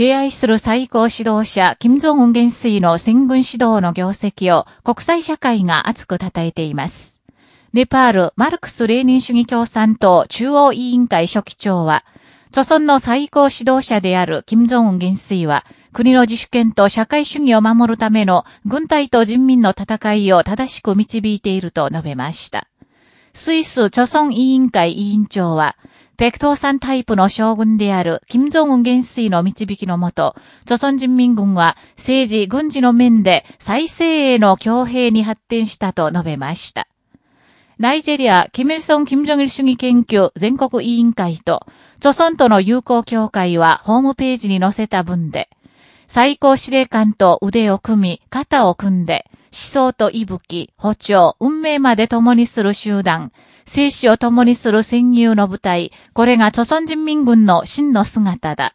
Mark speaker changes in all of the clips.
Speaker 1: 敬愛する最高指導者、金正恩元帥の戦軍指導の業績を国際社会が熱く称えています。ネパール、マルクス・レーニン主義共産党中央委員会書記長は、著村の最高指導者である金正恩元帥は、国の自主権と社会主義を守るための軍隊と人民の戦いを正しく導いていると述べました。スイス著村委員会委員長は、ペクトーさんタイプの将軍である金正恩元帥の導きのもと、著村人民軍は政治、軍事の面で再生への強兵に発展したと述べました。ナイジェリア、キミルソン・キム・ジョギル主義研究全国委員会と、著村との友好協会はホームページに載せた文で、最高司令官と腕を組み、肩を組んで、思想と息吹、歩調、運命まで共にする集団、生死を共にする戦友の部隊、これが著村人民軍の真の姿だ。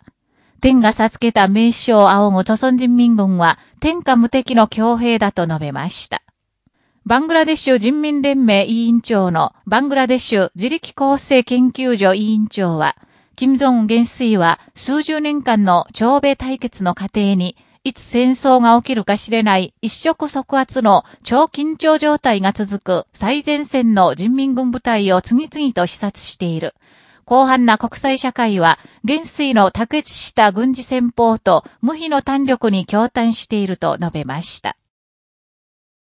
Speaker 1: 天が授けた名称を仰ぐ著村人民軍は天下無敵の強兵だと述べました。バングラデシュ人民連盟委員長のバングラデシュ自力構成研究所委員長は、金正恩元帥は数十年間の朝米対決の過程に、いつ戦争が起きるか知れない一触即発の超緊張状態が続く最前線の人民軍部隊を次々と視察している。広範な国際社会は、元帥の卓越した軍事戦法と無比の胆力に共嘆していると述べました。